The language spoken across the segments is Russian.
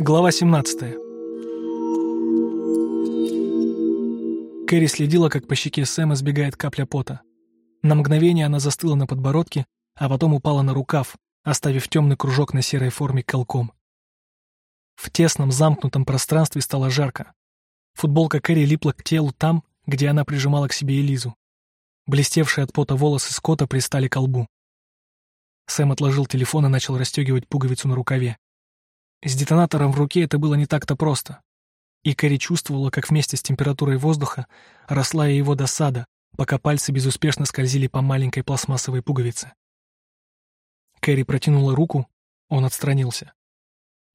Глава 17. Кэрри следила, как по щеке Сэма сбегает капля пота. На мгновение она застыла на подбородке, а потом упала на рукав, оставив темный кружок на серой форме колком. В тесном замкнутом пространстве стало жарко. Футболка Кэрри липла к телу там, где она прижимала к себе Элизу. Блестевшие от пота волосы Скотта пристали к лбу. Сэм отложил телефон и начал расстегивать пуговицу на рукаве. С детонатором в руке это было не так-то просто. И Кэрри чувствовала, как вместе с температурой воздуха росла и его досада, пока пальцы безуспешно скользили по маленькой пластмассовой пуговице. Кэрри протянула руку, он отстранился.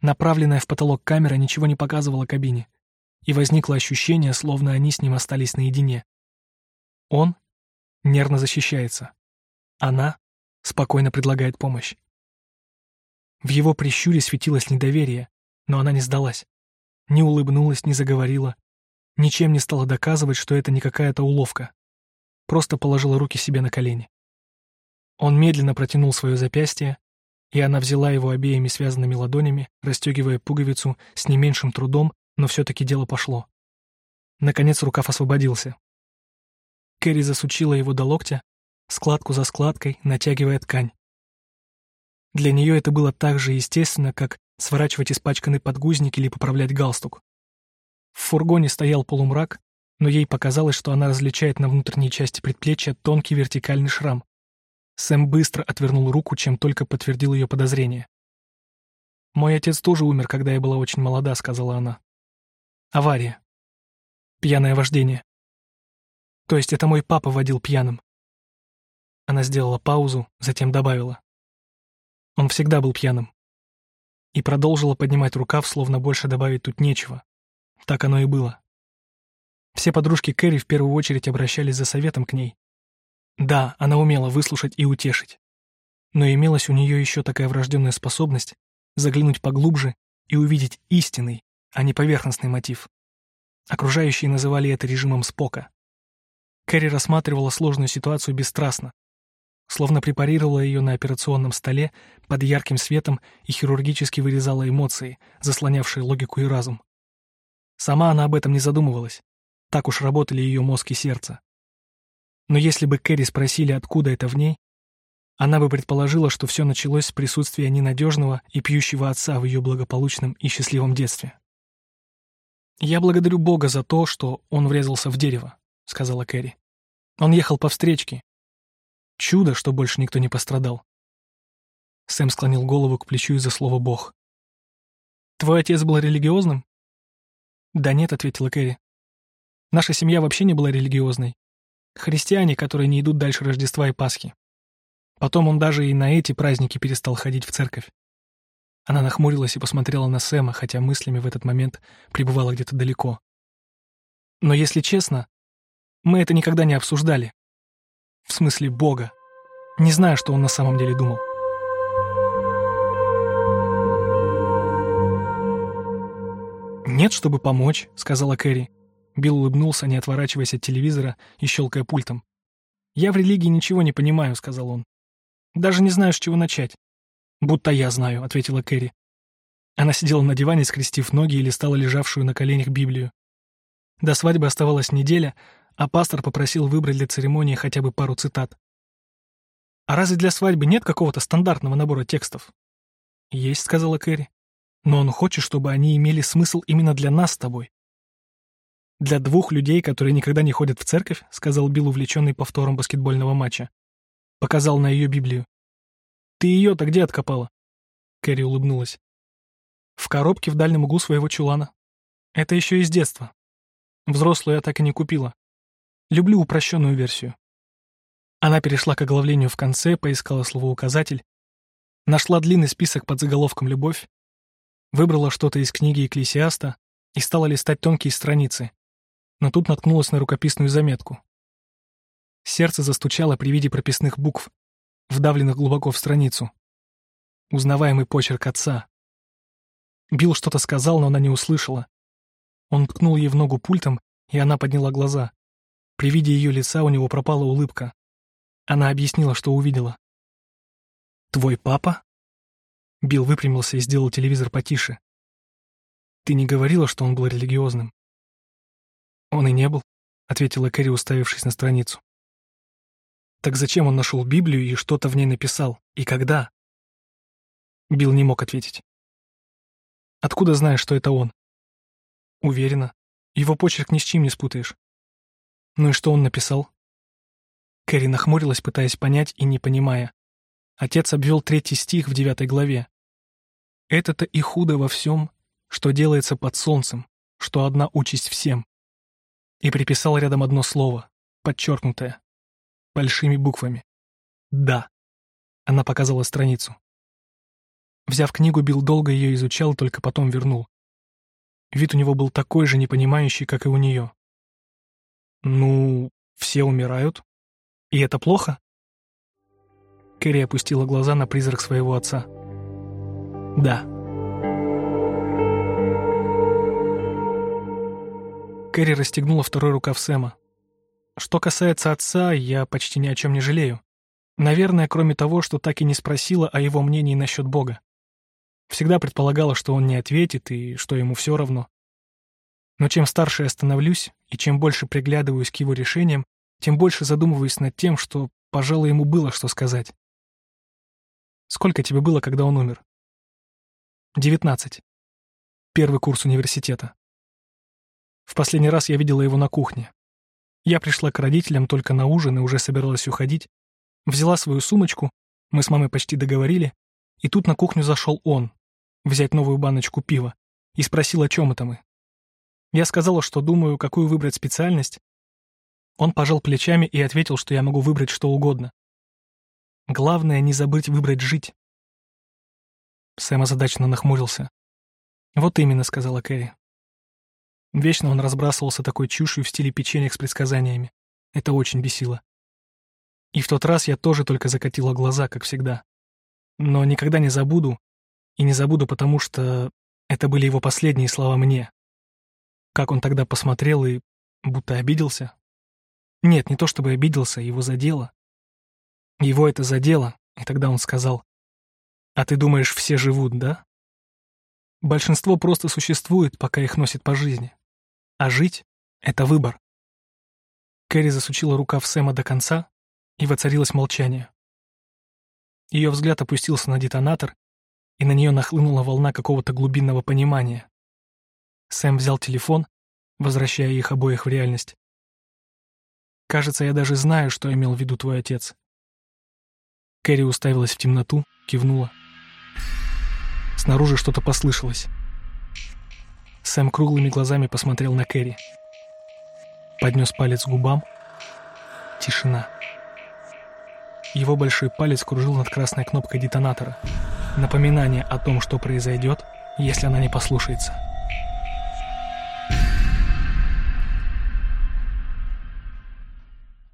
Направленная в потолок камера ничего не показывала кабине, и возникло ощущение, словно они с ним остались наедине. Он нервно защищается. Она спокойно предлагает помощь. В его прищуре светилось недоверие, но она не сдалась. Не улыбнулась, не заговорила. Ничем не стала доказывать, что это не какая-то уловка. Просто положила руки себе на колени. Он медленно протянул свое запястье, и она взяла его обеими связанными ладонями, расстегивая пуговицу с не меньшим трудом, но все-таки дело пошло. Наконец рукав освободился. Кэрри засучила его до локтя, складку за складкой, натягивая ткань. Для нее это было так же естественно, как сворачивать испачканный подгузник или поправлять галстук. В фургоне стоял полумрак, но ей показалось, что она различает на внутренней части предплечья тонкий вертикальный шрам. Сэм быстро отвернул руку, чем только подтвердил ее подозрение. «Мой отец тоже умер, когда я была очень молода», — сказала она. «Авария. Пьяное вождение. То есть это мой папа водил пьяным». Она сделала паузу, затем добавила. Он всегда был пьяным. И продолжила поднимать рукав, словно больше добавить тут нечего. Так оно и было. Все подружки Кэрри в первую очередь обращались за советом к ней. Да, она умела выслушать и утешить. Но имелась у нее еще такая врожденная способность заглянуть поглубже и увидеть истинный, а не поверхностный мотив. Окружающие называли это режимом Спока. Кэрри рассматривала сложную ситуацию бесстрастно, словно препарировала ее на операционном столе под ярким светом и хирургически вырезала эмоции, заслонявшие логику и разум. Сама она об этом не задумывалась. Так уж работали ее мозг и сердце. Но если бы Кэрри спросили, откуда это в ней, она бы предположила, что все началось с присутствия ненадежного и пьющего отца в ее благополучном и счастливом детстве. «Я благодарю Бога за то, что он врезался в дерево», — сказала Кэрри. «Он ехал по встречке, Чудо, что больше никто не пострадал. Сэм склонил голову к плечу из-за слова «бог». «Твой отец был религиозным?» «Да нет», — ответила Кэрри. «Наша семья вообще не была религиозной. Христиане, которые не идут дальше Рождества и Пасхи. Потом он даже и на эти праздники перестал ходить в церковь. Она нахмурилась и посмотрела на Сэма, хотя мыслями в этот момент пребывала где-то далеко. Но если честно, мы это никогда не обсуждали. В смысле Бога. Не знаю, что он на самом деле думал. «Нет, чтобы помочь», — сказала Кэрри. Билл улыбнулся, не отворачиваясь от телевизора и щелкая пультом. «Я в религии ничего не понимаю», — сказал он. «Даже не знаю, с чего начать». «Будто я знаю», — ответила Кэрри. Она сидела на диване, скрестив ноги и листала лежавшую на коленях Библию. До свадьбы оставалась неделя, а пастор попросил выбрать для церемонии хотя бы пару цитат. «А разве для свадьбы нет какого-то стандартного набора текстов?» «Есть», — сказала Кэрри. «Но он хочет, чтобы они имели смысл именно для нас с тобой». «Для двух людей, которые никогда не ходят в церковь», — сказал Билл, увлеченный повтором баскетбольного матча. Показал на ее Библию. «Ты ее-то где откопала?» Кэрри улыбнулась. «В коробке в дальнем углу своего чулана. Это еще из детства. Взрослую я так и не купила. Люблю упрощенную версию. Она перешла к оглавлению в конце, поискала словоуказатель, нашла длинный список под заголовком «Любовь», выбрала что-то из книги Экклесиаста и стала листать тонкие страницы, но тут наткнулась на рукописную заметку. Сердце застучало при виде прописных букв, вдавленных глубоко в страницу. Узнаваемый почерк отца. Билл что-то сказал, но она не услышала. Он ткнул ей в ногу пультом, и она подняла глаза. При виде ее лица у него пропала улыбка. Она объяснила, что увидела. «Твой папа?» Билл выпрямился и сделал телевизор потише. Ты не говорила, что он был религиозным? Он и не был, ответила Кэрри, уставившись на страницу. Так зачем он нашел Библию и что-то в ней написал? И когда? Билл не мог ответить. Откуда знаешь, что это он? Уверена. Его почерк ни с чем не спутаешь. Ну и что он написал? Кэрри нахмурилась, пытаясь понять и не понимая. Отец обвел третий стих в девятой главе. «Это-то и худо во всем, что делается под солнцем, что одна участь всем». И приписал рядом одно слово, подчеркнутое, большими буквами. «Да». Она показала страницу. Взяв книгу, Билл долго ее изучал, только потом вернул. Вид у него был такой же непонимающий, как и у нее. «Ну, все умирают. И это плохо?» Кэрри опустила глаза на призрак своего отца. «Да». Кэрри расстегнула второй рукав Сэма. Что касается отца, я почти ни о чем не жалею. Наверное, кроме того, что так и не спросила о его мнении насчет Бога. Всегда предполагала, что он не ответит и что ему все равно. Но чем старше я становлюсь и чем больше приглядываюсь к его решениям, тем больше задумываюсь над тем, что, пожалуй, ему было что сказать. Сколько тебе было, когда он умер? Девятнадцать. Первый курс университета. В последний раз я видела его на кухне. Я пришла к родителям только на ужин и уже собиралась уходить. Взяла свою сумочку, мы с мамой почти договорили, и тут на кухню зашел он, взять новую баночку пива, и спросил, о чем это мы. Я сказала, что думаю, какую выбрать специальность. Он пожал плечами и ответил, что я могу выбрать что угодно. Главное, не забыть выбрать жить. Сэм озадаченно нахмурился. «Вот именно», — сказала Кэрри. Вечно он разбрасывался такой чушью в стиле печенья с предсказаниями. Это очень бесило. И в тот раз я тоже только закатила глаза, как всегда. Но никогда не забуду, и не забуду, потому что это были его последние слова мне. Как он тогда посмотрел и будто обиделся. Нет, не то чтобы обиделся, его задело. Его это задело, и тогда он сказал, «А ты думаешь, все живут, да?» Большинство просто существует, пока их носит по жизни. А жить — это выбор. Кэрри засучила рукав Сэма до конца, и воцарилось молчание. Ее взгляд опустился на детонатор, и на нее нахлынула волна какого-то глубинного понимания. Сэм взял телефон, возвращая их обоих в реальность. «Кажется, я даже знаю, что имел в виду твой отец». Кэрри уставилась в темноту, кивнула. Снаружи что-то послышалось. Сэм круглыми глазами посмотрел на Кэрри. Поднес палец к губам. Тишина. Его большой палец кружил над красной кнопкой детонатора. Напоминание о том, что произойдет, если она не послушается.